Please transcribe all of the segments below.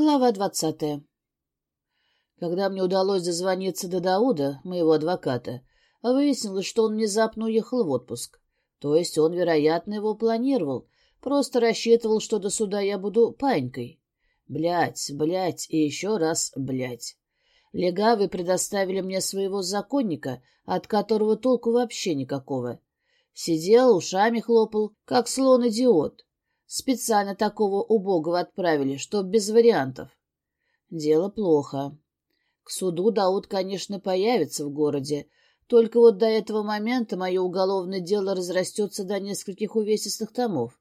Глава двадцатая. Когда мне удалось дозвониться до Дауда, моего адвоката, выяснилось, что он внезапно уехал в отпуск. То есть он, вероятно, его планировал, просто рассчитывал, что до суда я буду панькой. Блять, блять и еще раз блять. Легавы предоставили мне своего законника, от которого толку вообще никакого. Сидел, ушами хлопал, как слон-идиот. Специально такого убогого отправили, чтоб без вариантов. Дело плохо. К суду Дауд, конечно, появится в городе, только вот до этого момента мое уголовное дело разрастется до нескольких увесистых томов.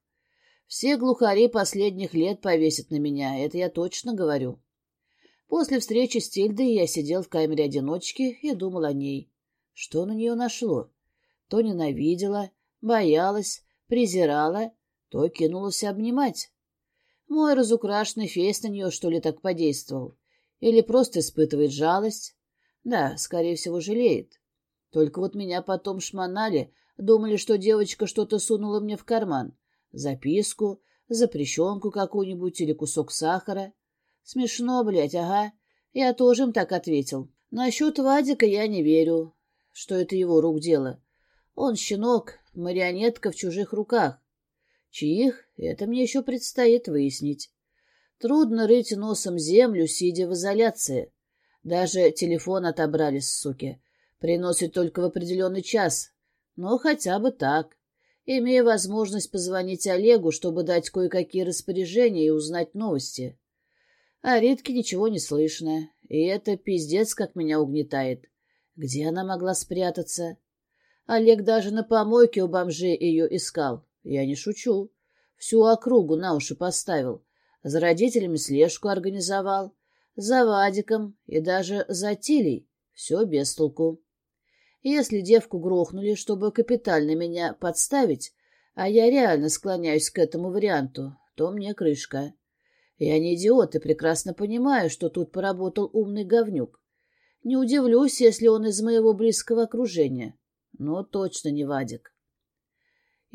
Все глухари последних лет повесят на меня, это я точно говорю. После встречи с Тильдой я сидел в камере одиночки и думал о ней. Что на нее нашло? То ненавидела, боялась, презирала, то кинулась обнимать. Мой разукрашенный фейс на нее, что ли, так подействовал? Или просто испытывает жалость? Да, скорее всего, жалеет. Только вот меня потом шмонали, думали, что девочка что-то сунула мне в карман. Записку, запрещенку какую-нибудь или кусок сахара. Смешно, блядь, ага. Я тоже им так ответил. Насчет Вадика я не верю, что это его рук дело. Он щенок, марионетка в чужих руках. Чьих, это мне еще предстоит выяснить. Трудно рыть носом землю, сидя в изоляции. Даже телефон отобрали, суки. Приносит только в определенный час. Но хотя бы так. Имея возможность позвонить Олегу, чтобы дать кое-какие распоряжения и узнать новости. А Ритке ничего не слышно. И это пиздец, как меня угнетает. Где она могла спрятаться? Олег даже на помойке у бомжей ее искал. Я не шучу. Всю округу на уши поставил. За родителями слежку организовал. За Вадиком и даже за Тилей. Все без толку. Если девку грохнули, чтобы капитально меня подставить, а я реально склоняюсь к этому варианту, то мне крышка. Я не идиот и прекрасно понимаю, что тут поработал умный говнюк. Не удивлюсь, если он из моего близкого окружения. Но точно не Вадик.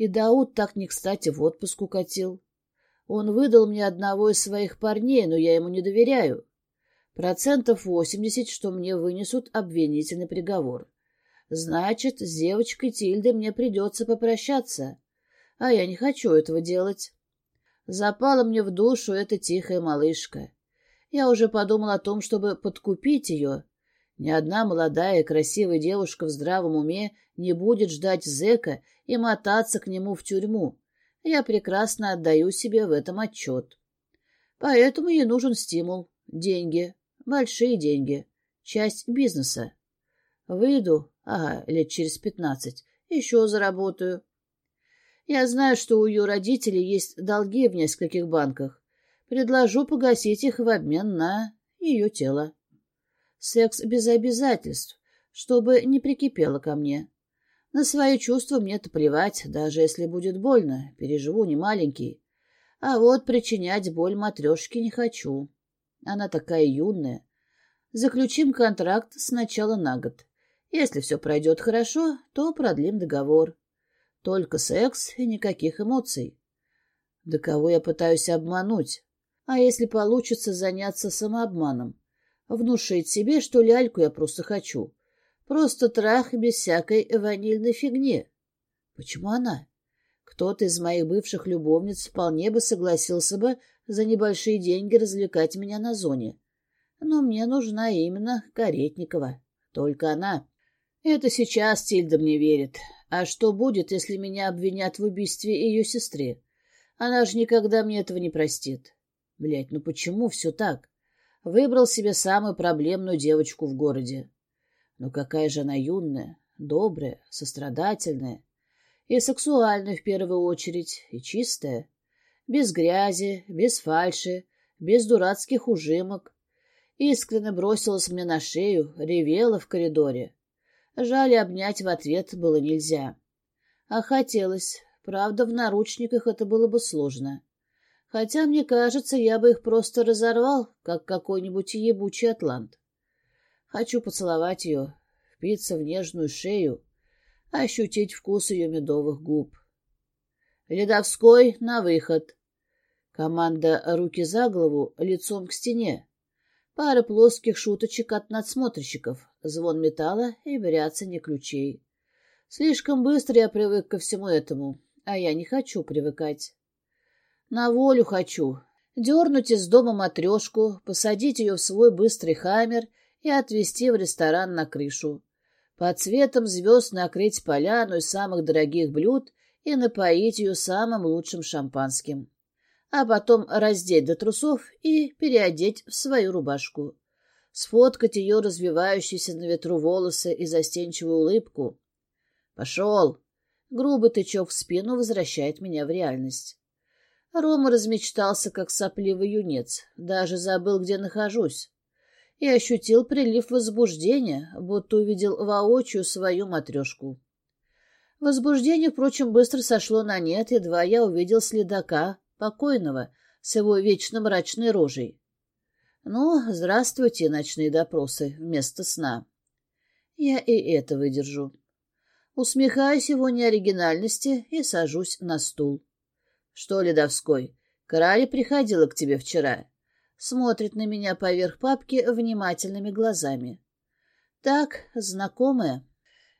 И Дауд так не кстати в отпуск укатил. Он выдал мне одного из своих парней, но я ему не доверяю. Процентов восемьдесят, что мне вынесут обвинительный приговор. Значит, с девочкой Тильдой мне придется попрощаться. А я не хочу этого делать. Запала мне в душу эта тихая малышка. Я уже подумал о том, чтобы подкупить ее, ни одна молодая и красивая девушка в здравом уме не будет ждать зэка и мотаться к нему в тюрьму. Я прекрасно отдаю себе в этом отчет. Поэтому ей нужен стимул, деньги, большие деньги, часть бизнеса. Выйду, ага, лет через пятнадцать, еще заработаю. Я знаю, что у ее родителей есть долги в нескольких банках. Предложу погасить их в обмен на ее тело. Секс без обязательств, чтобы не прикипело ко мне. На свои чувства мне-то плевать, даже если будет больно, переживу не маленький. А вот причинять боль матрешке не хочу. Она такая юная. Заключим контракт сначала на год. Если все пройдет хорошо, то продлим договор. Только секс и никаких эмоций. Да кого я пытаюсь обмануть? А если получится заняться самообманом? Внушить себе, что ляльку я просто хочу. Просто трах без всякой ванильной фигни. Почему она? Кто-то из моих бывших любовниц вполне бы согласился бы за небольшие деньги развлекать меня на зоне. Но мне нужна именно Каретникова. Только она. Это сейчас Тильда мне верит. А что будет, если меня обвинят в убийстве ее сестры? Она же никогда мне этого не простит. Блять, ну почему все так? Выбрал себе самую проблемную девочку в городе. Но какая же она юная, добрая, сострадательная. И сексуальная в первую очередь, и чистая. Без грязи, без фальши, без дурацких ужимок. Искренне бросилась мне на шею, ревела в коридоре. Жаль, обнять в ответ было нельзя. А хотелось. Правда, в наручниках это было бы сложно. Хотя, мне кажется, я бы их просто разорвал, как какой-нибудь ебучий атлант. Хочу поцеловать ее, впиться в нежную шею, ощутить вкус ее медовых губ. Ледовской на выход. Команда руки за голову, лицом к стене. Пара плоских шуточек от надсмотрщиков, звон металла и бряцание ключей. Слишком быстро я привык ко всему этому, а я не хочу привыкать. На волю хочу. Дернуть из дома матрешку, посадить ее в свой быстрый хаммер и отвезти в ресторан на крышу. Под цветом звезд накрыть поляну из самых дорогих блюд и напоить ее самым лучшим шампанским а потом раздеть до трусов и переодеть в свою рубашку. Сфоткать ее развивающиеся на ветру волосы и застенчивую улыбку. «Пошел!» Грубый тычок в спину возвращает меня в реальность. Рома размечтался, как сопливый юнец, даже забыл, где нахожусь. И ощутил прилив возбуждения, будто увидел воочию свою матрешку. Возбуждение, впрочем, быстро сошло на нет, едва я увидел следака, покойного с его вечно мрачной рожей. Ну, здравствуйте, ночные допросы вместо сна. Я и это выдержу. Усмехаюсь его неоригинальности и сажусь на стул. Что, Ледовской, Краля приходила к тебе вчера. Смотрит на меня поверх папки внимательными глазами. Так, знакомая.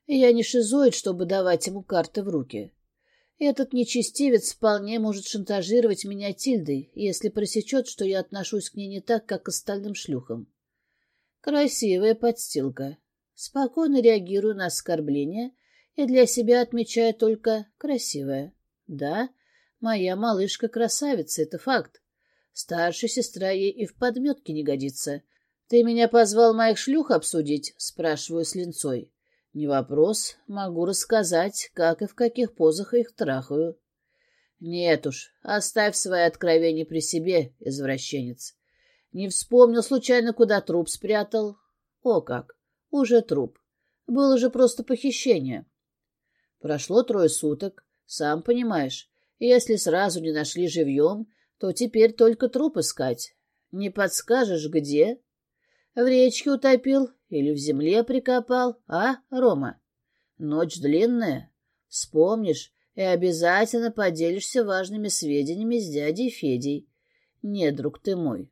Я не шизоид, чтобы давать ему карты в руки. Этот нечестивец вполне может шантажировать меня Тильдой, если просечет, что я отношусь к ней не так, как к остальным шлюхам. Красивая подстилка. Спокойно реагирую на оскорбления и для себя отмечаю только красивая. Да, моя малышка красавица, это факт. Старшая сестра ей и в подметке не годится. Ты меня позвал моих шлюх обсудить? Спрашиваю с линцой. Не вопрос, могу рассказать, как и в каких позах их трахаю. Нет уж, оставь свои откровения при себе, извращенец. Не вспомнил случайно, куда труп спрятал? О как, уже труп. Было же просто похищение. Прошло трое суток, сам понимаешь. Если сразу не нашли живьем, то теперь только труп искать. Не подскажешь, где? В речке утопил или в земле прикопал, а, Рома? Ночь длинная. Вспомнишь и обязательно поделишься важными сведениями с дядей Федей. Не, друг ты мой,